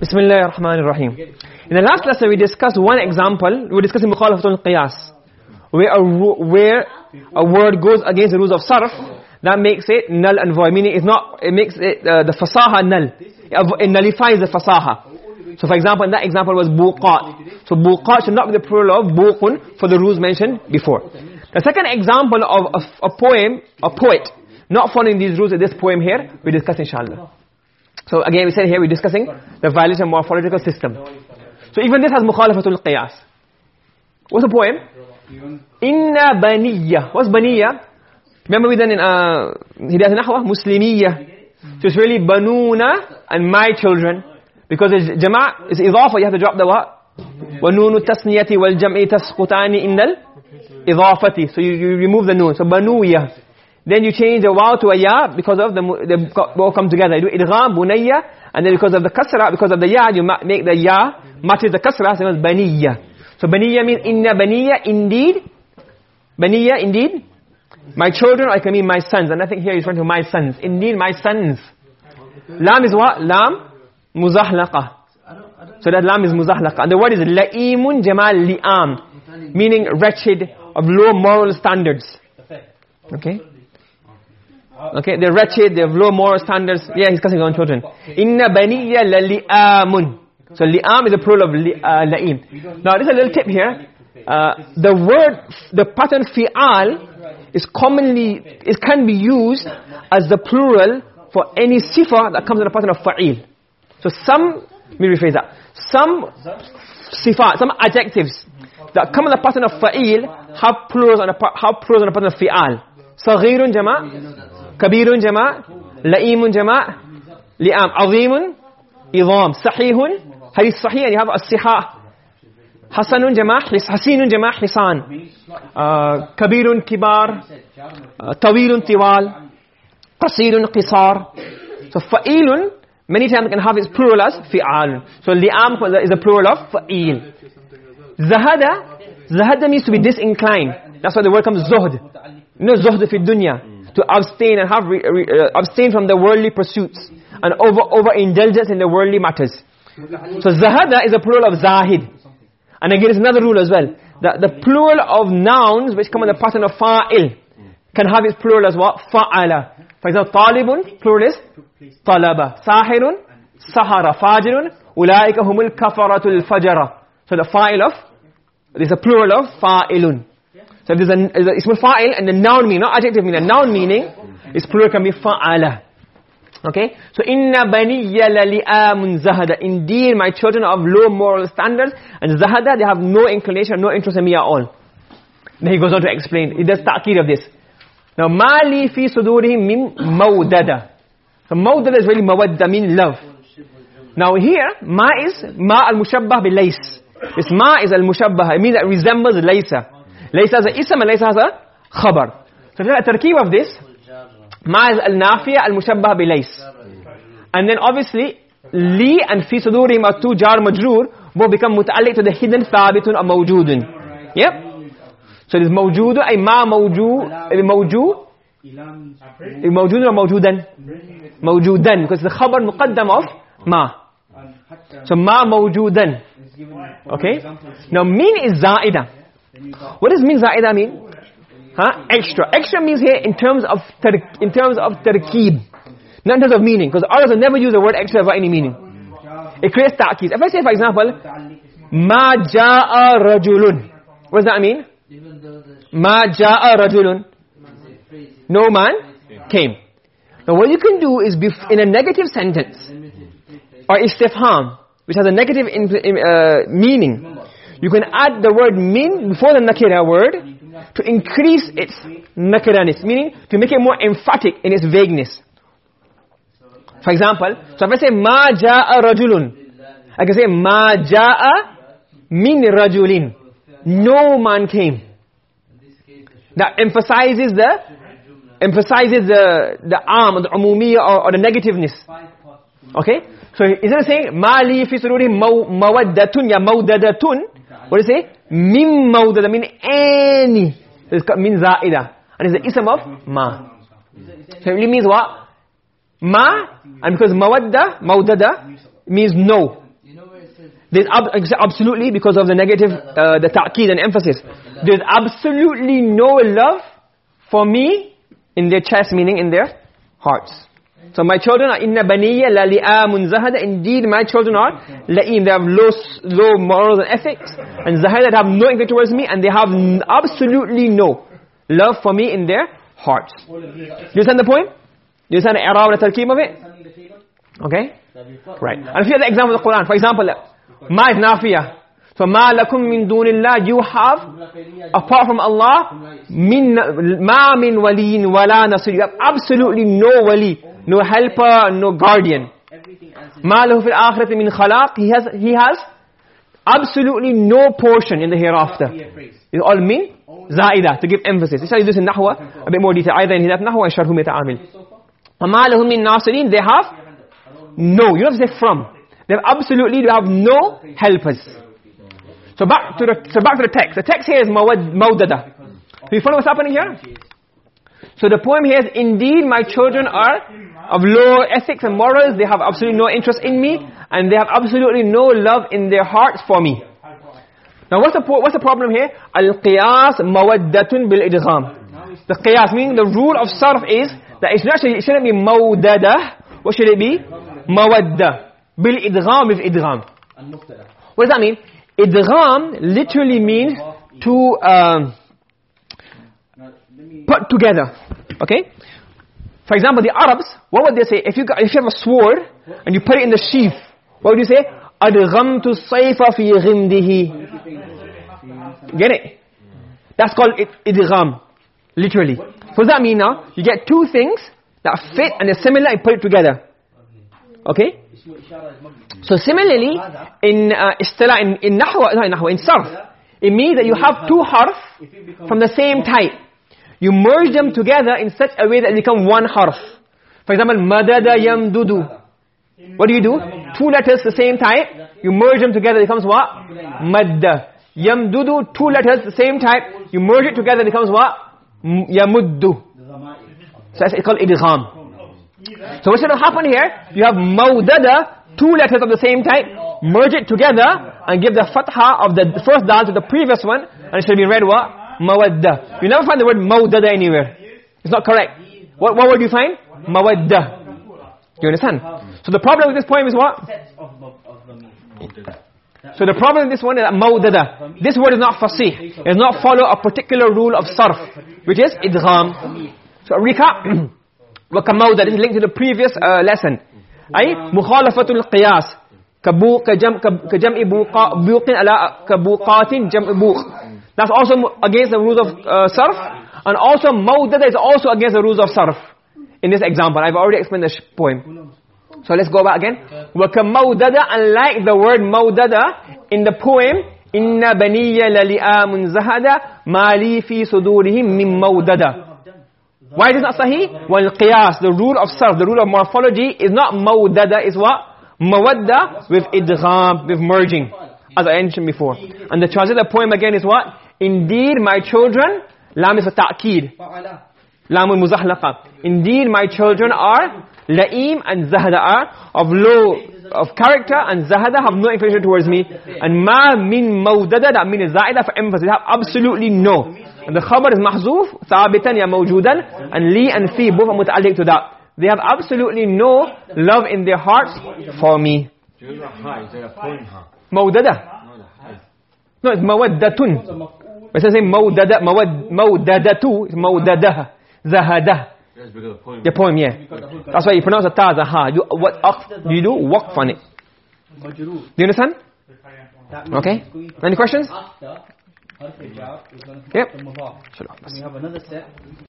Bismillah ar-Rahman ar-Rahim. In the last lesson we discussed one example, we were discussing mukhalafatul qiyas. Where a, where a word goes against the rules of sarf, that makes it null and void. Meaning it's not, it makes it, uh, the fasaha null. It nullifies the fasaha. So for example, that example was buqat. So buqat should not be the plural of buqun for the rules mentioned before. The second example of a, a poem, a poet, not following these rules in this poem here, we discuss inshallah. So again, we said here we're discussing the violation of morphological system. So even this has mukhalafatul qiyas. What's the poem? Inna baniya. What's baniya? Remember we done in uh, Hidayat Nahwa? Muslimiyya. So it's really banuna and my children. Because it's jama' it's idafa, you have to drop the what? وَنُونُ التَّسْنِيَةِ وَالْجَمْعِ تَسْقُطَانِ إِنَّ الْإِضَافَةِ So you, you remove the noon. So banuya. Then you change the waw to a ya because of the they all come together. You do idgham bunayya and then because of the kasra because of the ya you make the ya matches the kasra so it's baniya. So baniya means inna baniya indeed baniya indeed my children I can mean my sons and I think here he's referring to my sons. Indeed my sons. Lam is what? Lam muzahlaqa. So that lam is muzahlaqa. And the word is la'imun jamal li'am meaning wretched of low moral standards. Okay? Okay, they're wretched, they have low moral standards. Yeah, he's cussing on children. Inna baniya lali'amun. So li'am is a plural of li, uh, la'im. Now, there's a little tip here. Uh, the word, the pattern fi'al is commonly, it can be used as the plural for any sifa that comes in the pattern of fa'il. So some, let me rephrase that. Some sifat, some adjectives that come in the pattern of fa'il have plurals on the, have plurals on the pattern of fi'al. صغير جمع كبير جماع لئيم جماع لئام عظيم عظام صحيح هذه الصحيح يعني هذا الصحاح حسن جماع حسين جماع حسان آه كبير كبار آه طويل طوال قصير قصار فئيل many times can have its plural as فئال so li'am is a plural of فئيل zahada zahada means to be disinclined that's why the word comes zuhd know zuhd fi dunya to abstain and have re, re, uh, abstain from the worldly pursuits and over over indulgence in the worldly matters. So zahada is a plural of zahid. And again it's another rule as well. That the plural of nouns which come in the pattern of fa'il can have its plural as what fa'ala. For example talibun plural is talaba. Sahirun. Sahara. Fajirun. Ulaika humul kafaratul fajara. So the fa'il of there's a plural of fa'ilun so there's a, there's a ismul fa'il and the noun meaning, not adjective meaning, the noun meaning, its plural can be fa'ala. Okay? So, inna baniyya lali'amun zahada. Indeed, my children are of low moral standards, and zahada, they have no inclination, no interest in me at all. Then he goes on to explain. He does ta'kid of this. Now, mali fi sudurihim min mawdada. So, mawdada is really mawadda, meaning love. Now here, ma is ma al-mushabbah bil-lays. This ma is al-mushabbah. It means that it resembles laysa. ليس هذا اسم ليس هذا خبر. فبتبقى التركيبه of this مع النافية المشبهة بليس. And then obviously لي and في صدوري ما تو جار مجرور will become متعلق to the hidden ثابت أو موجود. Yeah so it is موجود أي ما موجود موجود موجود or موجودا؟ موجودا. Because the خبر مقدم of ما. So ما موجودا. Okay. Now mean is زائدة. What does min za'ida mean? Huh? Extra. Extra means here in terms of in terms of tarkib. Not in terms of meaning. Because Arabs will never use the word extra for any meaning. It creates ta'kid. If I say for example, Ma ja'a rajulun. What does that mean? Ma ja'a rajulun. No man came. Now what you can do is in a negative sentence or istifham which has a negative uh, meaning you can add the word min before the nakira word to increase its nakiraness, meaning to make it more emphatic in its vagueness. For example, so if I say ma jaa rajulun, I can say ma jaa min rajulin. No man came. That emphasizes the emphasizes the the arm the umumiyya or, or the negativeness. Okay? So instead of saying ma li fi sururi mawaddatun ya mawdadatun, what do you say? Min mawdada, mean any. It's called means za'ida. And it's the ism of ma. So it means what? Ma, and because mawadda, maudada, means no. There's ab absolutely, because of the negative, uh, the ta'keed and emphasis. There's absolutely no love for me in their chest, meaning in their hearts. So my children are inna baniya la li'amun zahada. Indeed, my children are la'im. They have low, low morals and ethics. And zahada, have no inkling towards me. And they have absolutely no love for me in their hearts. Do you understand the point? Do you understand the i'rab and the tarkeeb of it? Okay? Right. And a few other examples of the Quran. For example, ma is nafiya. So ma lakum min dunillah, you have, apart from Allah, min, ma min waliyin wala nasir. You have absolutely no wali, no helper, no guardian. Ma lahu fil akhirati min khalaq. He has, he has absolutely no portion in the hereafter. It's all min, zaida, to give emphasis. This is this in Nahwa, a bit more detail. Either in Hidayat Nahwa or Sharhu Meta'amil. Ma lahum min nasirin. They have no. You don't have to say from. They have absolutely, they have no helpers. So back to the so back to the text. The text here is mawdada. Do you follow what's happening here? So the poem here is indeed my children are of low ethics and morals. They have absolutely no interest in me and they have absolutely no love in their hearts for me. Now what's the what's the problem here? Al-qiyas mawaddatun bil idgham. The qiyas meaning the rule of sarf is that it actually it shouldn't be mawdada. What should it be? Mawadda. Bil idgham with idgham. What does that mean? Idgham literally means to um, put together. Okay? For example, the Arabs, what would they say? If you, got, if you have a sword and you put it in the sheath, what would you say? أَدْغَمْتُ الصَّيْفَ فِي غِمْدِهِ Get it? That's called idgham. Literally. What does that mean now? You get two things that fit and they're similar and put it together. Okay? So similarly, in uh, istila, in, in nahwa, not in nahwa, in sarf, it means that you have two harf from the same type. You merge them together in such a way that they become one harf. For example, madada yamdudu. What do you do? Two letters the same type, you merge them together, it becomes what? Madda. Yamdudu, two letters the same type, you merge it together, it becomes what? Yamuddu. So that's called idgham. So what's going to happen here? You have maudada, two letters of the same type, merge it together and give the fatha of the first dal to the previous one and it should be read what? Mawadda. You never find the word maudada anywhere. It's not correct. What, what word do you find? Mawadda. Do you understand? So the problem with this poem is what? So the problem with this one is maudada. This word is not fasih. It does not follow a particular rule of sarf, which is idgham. So recap. وكمودة this is linked to the previous uh, lesson أي مخالفة القياس كبو كجم كجمع بوقا بوق على كبوقات جمع بوق that's also against the rules of uh, and also mawdada is also against the rules of sarf in this example. I've already explained the poem. So let's go back again. Wa kamawdada unlike the word mawdada in the poem inna baniya laliamun zahada ma fi sudurihim min mawdada. Why is it not sahih? Wal qiyas the rule of sarf the rule of morphology is not mawdada is what? Mawadda with idgham with merging as i mentioned before. And the translated poem again is what? Indeed, my children, lam is a ta'keed. Lamun muzahlaqa. Indeed, my children are la'im and zahada of low of character and zahada have no inclination towards me. And ma min mawdada, that means zaida for emphasis, have absolutely no. And the khabar is mahzuf, thabitan ya mawjudan, and li and fi, both are muta'alliq to that. They have absolutely no love in their hearts for me. Mawdada. No, it's mawaddatun. But it says mawdada, mawad, mawdadatu, it's mawdadah, zahadah. The poem, yeah. That's why you pronounce the ta, zaha. You, what you do? Waqf on it. Do you understand? Okay. Any questions? Yep. Sure.